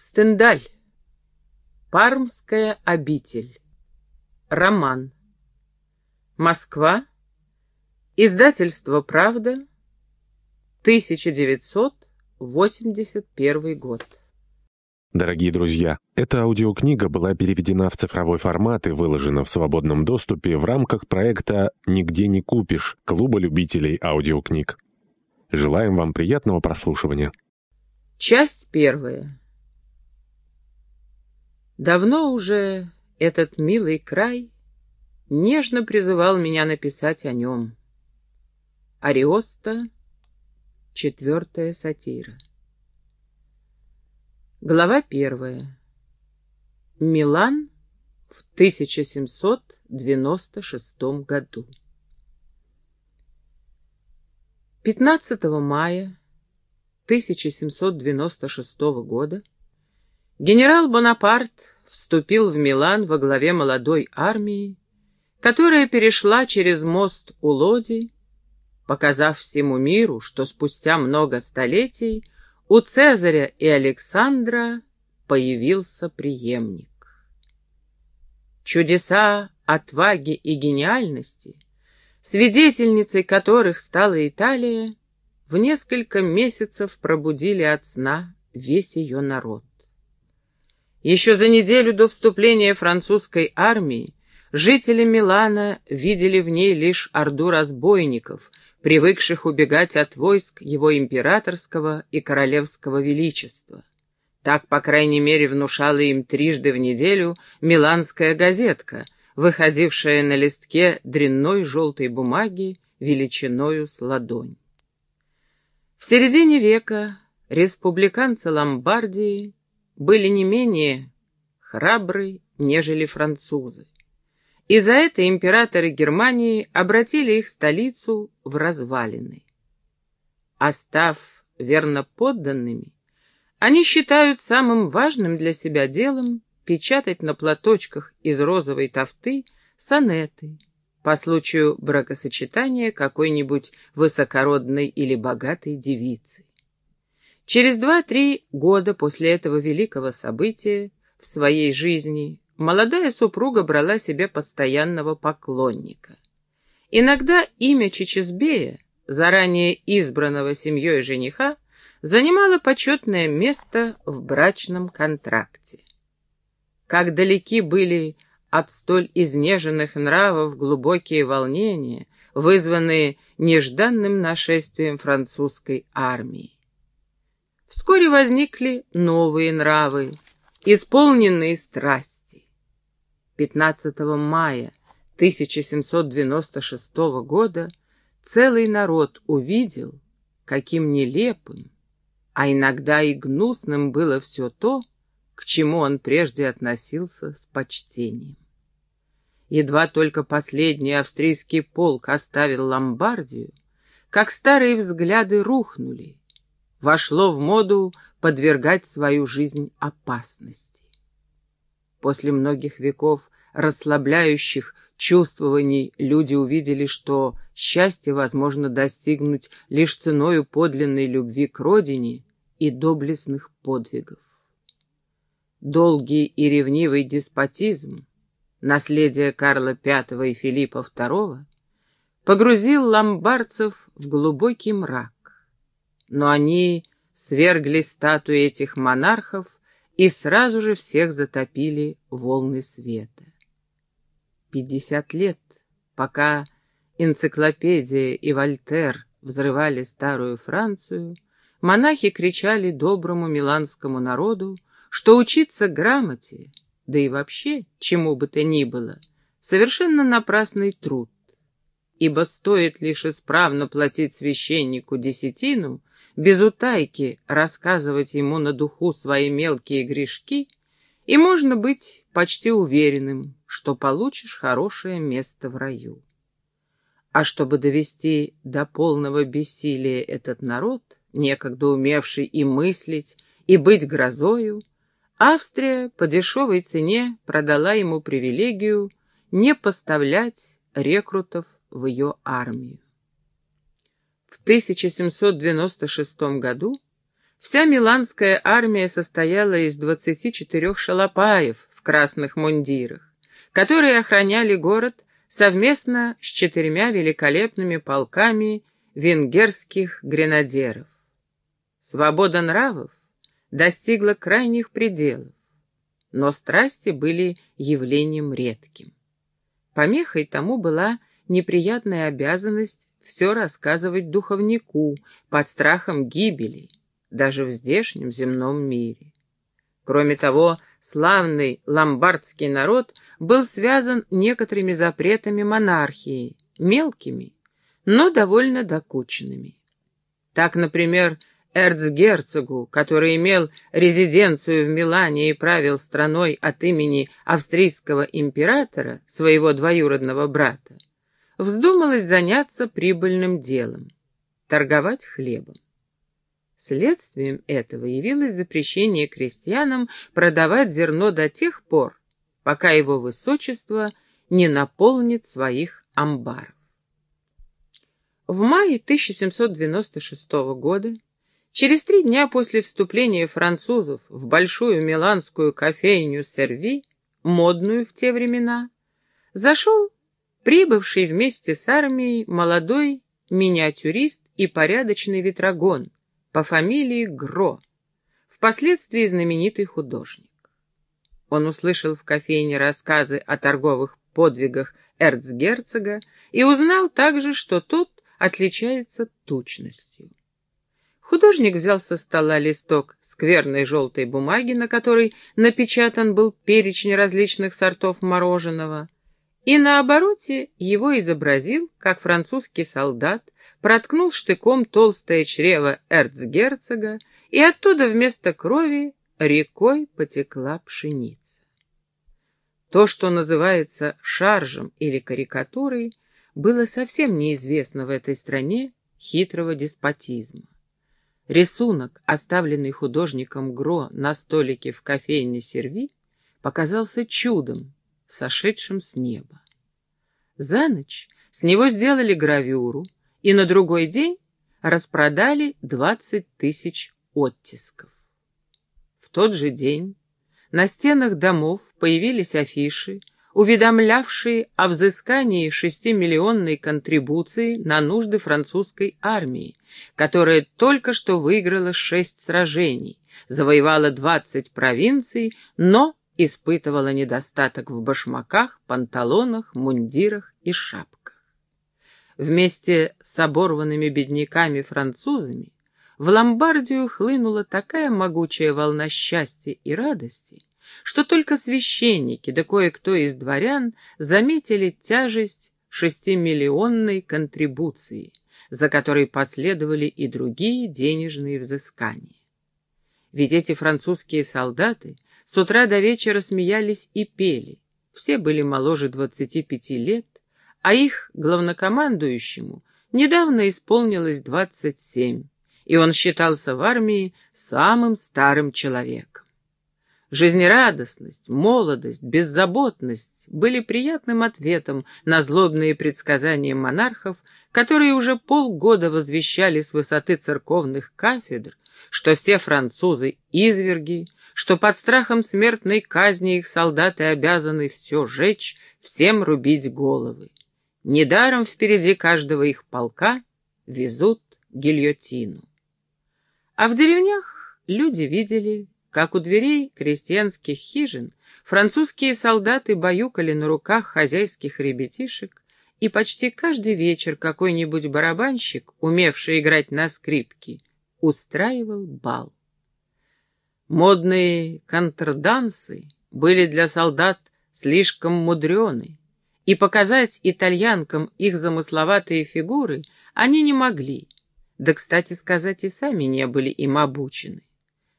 Стендаль. Пармская обитель. Роман. Москва. Издательство «Правда». 1981 год. Дорогие друзья, эта аудиокнига была переведена в цифровой формат и выложена в свободном доступе в рамках проекта «Нигде не купишь» Клуба любителей аудиокниг. Желаем вам приятного прослушивания. Часть первая. Давно уже этот милый край нежно призывал меня написать о нем. Ариоста, четвертая сатира. Глава первая. Милан в 1796 году. 15 мая 1796 года Генерал Бонапарт вступил в Милан во главе молодой армии, которая перешла через мост у Лоди, показав всему миру, что спустя много столетий у Цезаря и Александра появился преемник. Чудеса отваги и гениальности, свидетельницей которых стала Италия, в несколько месяцев пробудили от сна весь ее народ. Еще за неделю до вступления французской армии жители Милана видели в ней лишь орду разбойников, привыкших убегать от войск его императорского и королевского величества. Так, по крайней мере, внушала им трижды в неделю миланская газетка, выходившая на листке дрянной желтой бумаги величиною с ладонь. В середине века республиканцы Ломбардии были не менее храбры, нежели французы. И за это императоры Германии обратили их столицу в развалины. Остав верно подданными, они считают самым важным для себя делом печатать на платочках из розовой тофты сонеты по случаю бракосочетания какой-нибудь высокородной или богатой девицы. Через два-три года после этого великого события в своей жизни молодая супруга брала себе постоянного поклонника. Иногда имя Чечезбея, заранее избранного семьей жениха, занимало почетное место в брачном контракте. Как далеки были от столь изнеженных нравов глубокие волнения, вызванные нежданным нашествием французской армии. Вскоре возникли новые нравы, исполненные страсти. 15 мая 1796 года целый народ увидел, каким нелепым, а иногда и гнусным было все то, к чему он прежде относился с почтением. Едва только последний австрийский полк оставил Ломбардию, как старые взгляды рухнули, вошло в моду подвергать свою жизнь опасности. После многих веков расслабляющих чувствований люди увидели, что счастье возможно достигнуть лишь ценою подлинной любви к родине и доблестных подвигов. Долгий и ревнивый деспотизм, наследие Карла V и Филиппа II, погрузил ломбардцев в глубокий мрак но они свергли статуи этих монархов и сразу же всех затопили волны света. Пятьдесят лет, пока энциклопедия и Вольтер взрывали старую Францию, монахи кричали доброму миланскому народу, что учиться грамоте, да и вообще чему бы то ни было, совершенно напрасный труд, ибо стоит лишь исправно платить священнику десятину, без утайки рассказывать ему на духу свои мелкие грешки, и можно быть почти уверенным, что получишь хорошее место в раю. А чтобы довести до полного бессилия этот народ, некогда умевший и мыслить, и быть грозою, Австрия по дешевой цене продала ему привилегию не поставлять рекрутов в ее армию. В 1796 году Вся миланская армия состояла из двадцати четырех шалопаев в красных мундирах, которые охраняли город совместно с четырьмя великолепными полками венгерских гренадеров. Свобода нравов достигла крайних пределов, но страсти были явлением редким. Помехой тому была неприятная обязанность все рассказывать духовнику под страхом гибели, даже в здешнем земном мире. Кроме того, славный ломбардский народ был связан некоторыми запретами монархии, мелкими, но довольно докучными. Так, например, эрцгерцогу, который имел резиденцию в Милане и правил страной от имени австрийского императора, своего двоюродного брата, вздумалось заняться прибыльным делом — торговать хлебом. Следствием этого явилось запрещение крестьянам продавать зерно до тех пор, пока его высочество не наполнит своих амбаров. В мае 1796 года, через три дня после вступления французов в большую миланскую кофейню Серви, модную в те времена, зашел прибывший вместе с армией молодой миниатюрист и порядочный ветрогон, по фамилии Гро, впоследствии знаменитый художник. Он услышал в кофейне рассказы о торговых подвигах эрцгерцога и узнал также, что тот отличается тучностью. Художник взял со стола листок скверной желтой бумаги, на которой напечатан был перечень различных сортов мороженого, и на обороте его изобразил, как французский солдат проткнул штыком толстое чрево эрцгерцога, и оттуда вместо крови рекой потекла пшеница. То, что называется шаржем или карикатурой, было совсем неизвестно в этой стране хитрого деспотизма. Рисунок, оставленный художником Гро на столике в кофейне Серви, показался чудом, сошедшим с неба. За ночь с него сделали гравюру, и на другой день распродали 20 тысяч оттисков. В тот же день на стенах домов появились афиши, уведомлявшие о взыскании шестимиллионной контрибуции на нужды французской армии, которая только что выиграла шесть сражений, завоевала двадцать провинций, но испытывала недостаток в башмаках, панталонах, мундирах и шапках. Вместе с оборванными бедняками-французами в Ломбардию хлынула такая могучая волна счастья и радости, что только священники да кое-кто из дворян заметили тяжесть шестимиллионной контрибуции, за которой последовали и другие денежные взыскания. Ведь эти французские солдаты с утра до вечера смеялись и пели, все были моложе двадцати пяти лет, а их главнокомандующему недавно исполнилось двадцать семь, и он считался в армии самым старым человеком. Жизнерадостность, молодость, беззаботность были приятным ответом на злобные предсказания монархов, которые уже полгода возвещали с высоты церковных кафедр, что все французы — изверги, что под страхом смертной казни их солдаты обязаны все жечь, всем рубить головы. Недаром впереди каждого их полка везут гильотину. А в деревнях люди видели, как у дверей крестьянских хижин французские солдаты баюкали на руках хозяйских ребятишек, и почти каждый вечер какой-нибудь барабанщик, умевший играть на скрипке, устраивал бал. Модные контрдансы были для солдат слишком мудрены, и показать итальянкам их замысловатые фигуры они не могли, да, кстати сказать, и сами не были им обучены.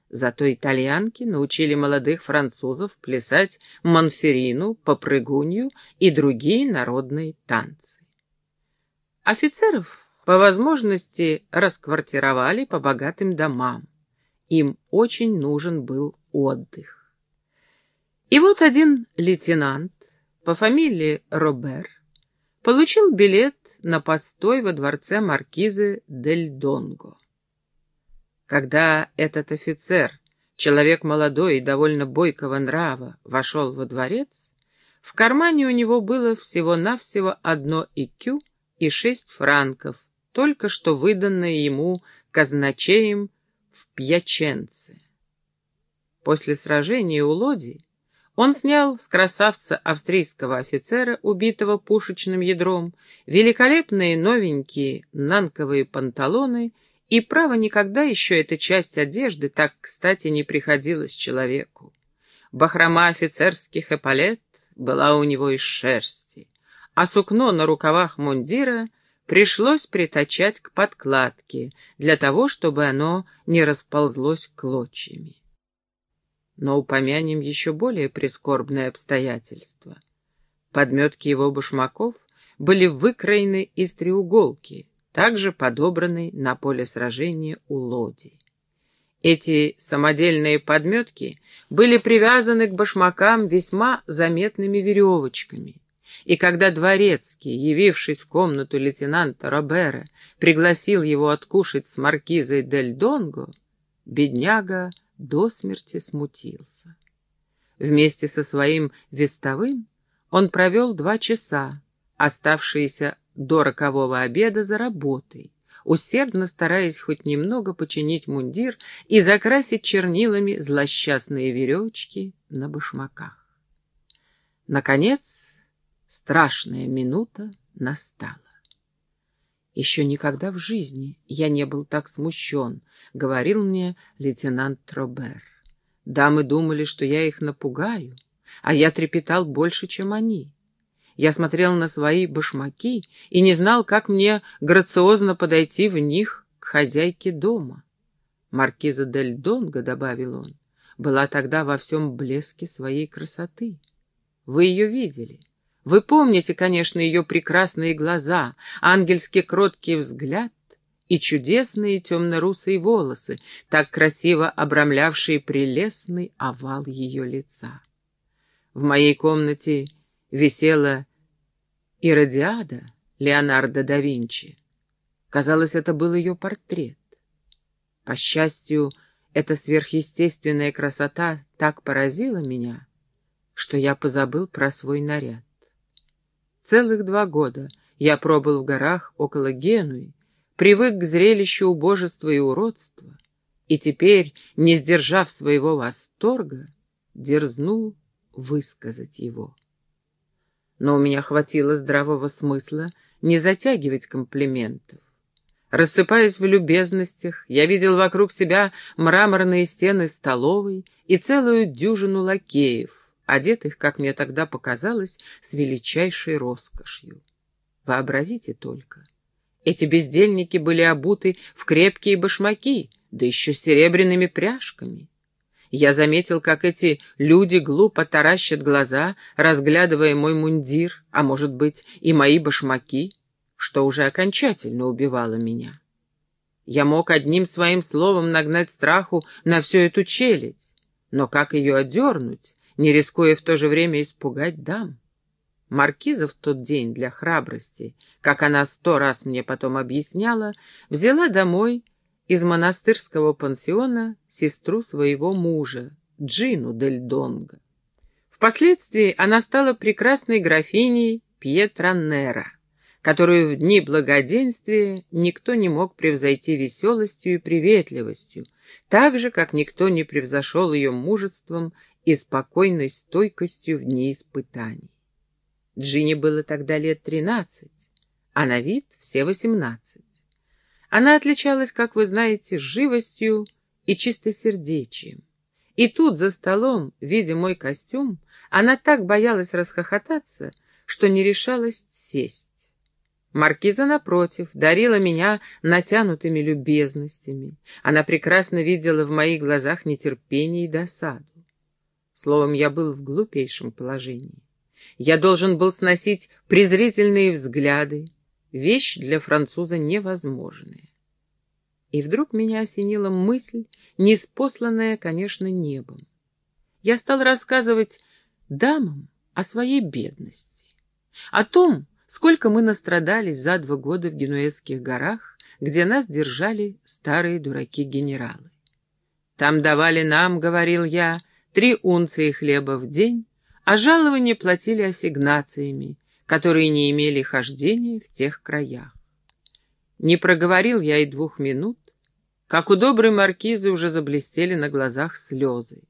Зато итальянки научили молодых французов плясать манферину, попрыгунью и другие народные танцы. Офицеров по возможности расквартировали по богатым домам. Им очень нужен был отдых. И вот один лейтенант, по фамилии Робер, получил билет на постой во дворце маркизы Дель Донго. Когда этот офицер, человек молодой и довольно бойкого нрава, вошел во дворец, в кармане у него было всего-навсего одно икю и шесть франков, только что выданное ему казначеем в Пьяченце. После сражения у Лоди он снял с красавца австрийского офицера, убитого пушечным ядром, великолепные новенькие нанковые панталоны и, право, никогда еще эта часть одежды так кстати не приходилась человеку. Бахрома офицерских эполет была у него из шерсти, а сукно на рукавах мундира пришлось притачать к подкладке для того, чтобы оно не расползлось клочьями. Но упомянем еще более прискорбное обстоятельство. Подметки его башмаков были выкроены из треуголки, также подобранный на поле сражения у Лоди. Эти самодельные подметки были привязаны к башмакам весьма заметными веревочками, и когда дворецкий, явившись в комнату лейтенанта Робера, пригласил его откушать с маркизой Дель Донго, бедняга до смерти смутился. Вместе со своим вестовым он провел два часа, оставшиеся до рокового обеда за работой, усердно стараясь хоть немного починить мундир и закрасить чернилами злосчастные веревочки на башмаках. Наконец, страшная минута настала. «Еще никогда в жизни я не был так смущен», — говорил мне лейтенант Тробер. «Дамы думали, что я их напугаю, а я трепетал больше, чем они. Я смотрел на свои башмаки и не знал, как мне грациозно подойти в них к хозяйке дома. Маркиза Дель Донго, — добавил он, — была тогда во всем блеске своей красоты. Вы ее видели. Вы помните, конечно, ее прекрасные глаза, ангельски кроткий взгляд и чудесные темно-русые волосы, так красиво обрамлявшие прелестный овал ее лица. В моей комнате висела Иродиада Леонардо да Винчи. Казалось, это был ее портрет. По счастью, эта сверхъестественная красота так поразила меня, что я позабыл про свой наряд. Целых два года я пробыл в горах около Генуи, привык к зрелищу убожества и уродства, и теперь, не сдержав своего восторга, дерзнул высказать его но у меня хватило здравого смысла не затягивать комплиментов. Рассыпаясь в любезностях, я видел вокруг себя мраморные стены столовой и целую дюжину лакеев, одетых, как мне тогда показалось, с величайшей роскошью. Вообразите только. Эти бездельники были обуты в крепкие башмаки, да еще серебряными пряжками. Я заметил, как эти люди глупо таращат глаза, разглядывая мой мундир, а может быть и мои башмаки, что уже окончательно убивало меня. Я мог одним своим словом нагнать страху на всю эту челядь, но как ее одернуть, не рискуя в то же время испугать дам? Маркиза в тот день для храбрости, как она сто раз мне потом объясняла, взяла домой из монастырского пансиона сестру своего мужа, Джину Дель Донго. Впоследствии она стала прекрасной графиней Пьетро Нера, которую в дни благоденствия никто не мог превзойти веселостью и приветливостью, так же, как никто не превзошел ее мужеством и спокойной стойкостью в дни испытаний. Джинни было тогда лет тринадцать, а на вид все восемнадцать. Она отличалась, как вы знаете, живостью и чистосердечием. И тут, за столом, видя мой костюм, она так боялась расхохотаться, что не решалась сесть. Маркиза, напротив, дарила меня натянутыми любезностями. Она прекрасно видела в моих глазах нетерпение и досаду. Словом, я был в глупейшем положении. Я должен был сносить презрительные взгляды, Вещь для француза невозможная. И вдруг меня осенила мысль, неспосланная, конечно, небом. Я стал рассказывать дамам о своей бедности, о том, сколько мы настрадались за два года в Генуэзских горах, где нас держали старые дураки-генералы. Там давали нам, говорил я, три унции хлеба в день, а жалование платили ассигнациями, которые не имели хождения в тех краях. Не проговорил я и двух минут, как у доброй маркизы уже заблестели на глазах слезы.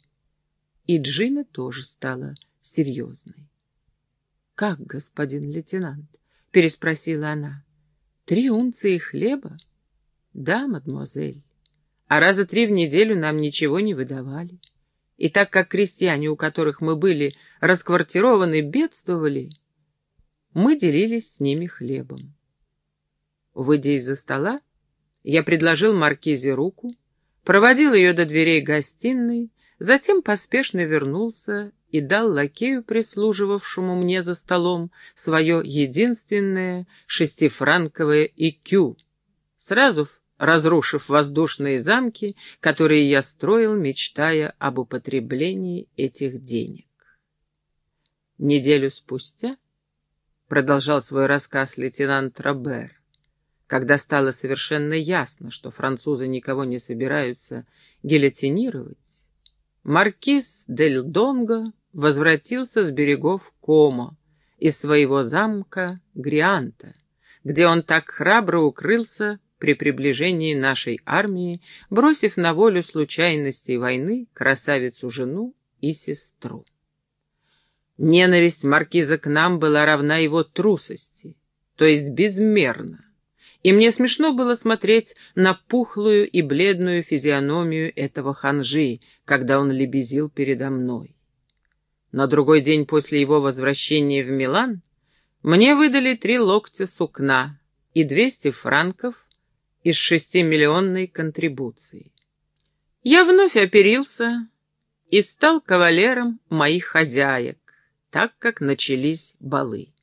И Джина тоже стала серьезной. «Как, господин лейтенант?» — переспросила она. «Три унции хлеба?» «Да, мадемуазель. А раза три в неделю нам ничего не выдавали. И так как крестьяне, у которых мы были расквартированы, бедствовали, мы делились с ними хлебом. Выйдя из-за стола, я предложил Маркизе руку, проводил ее до дверей гостиной, затем поспешно вернулся и дал лакею, прислуживавшему мне за столом, свое единственное шестифранковое икю, сразу разрушив воздушные замки, которые я строил, мечтая об употреблении этих денег. Неделю спустя, продолжал свой рассказ лейтенант Робер, когда стало совершенно ясно, что французы никого не собираются гильотинировать, маркиз Дель Донго возвратился с берегов Комо, из своего замка Грианта, где он так храбро укрылся при приближении нашей армии, бросив на волю случайностей войны красавицу-жену и сестру. Ненависть маркиза к нам была равна его трусости, то есть безмерно, и мне смешно было смотреть на пухлую и бледную физиономию этого ханжи, когда он лебезил передо мной. На другой день после его возвращения в Милан мне выдали три локтя сукна и двести франков из шестимиллионной контрибуции. Я вновь оперился и стал кавалером моих хозяек, так как начались балы.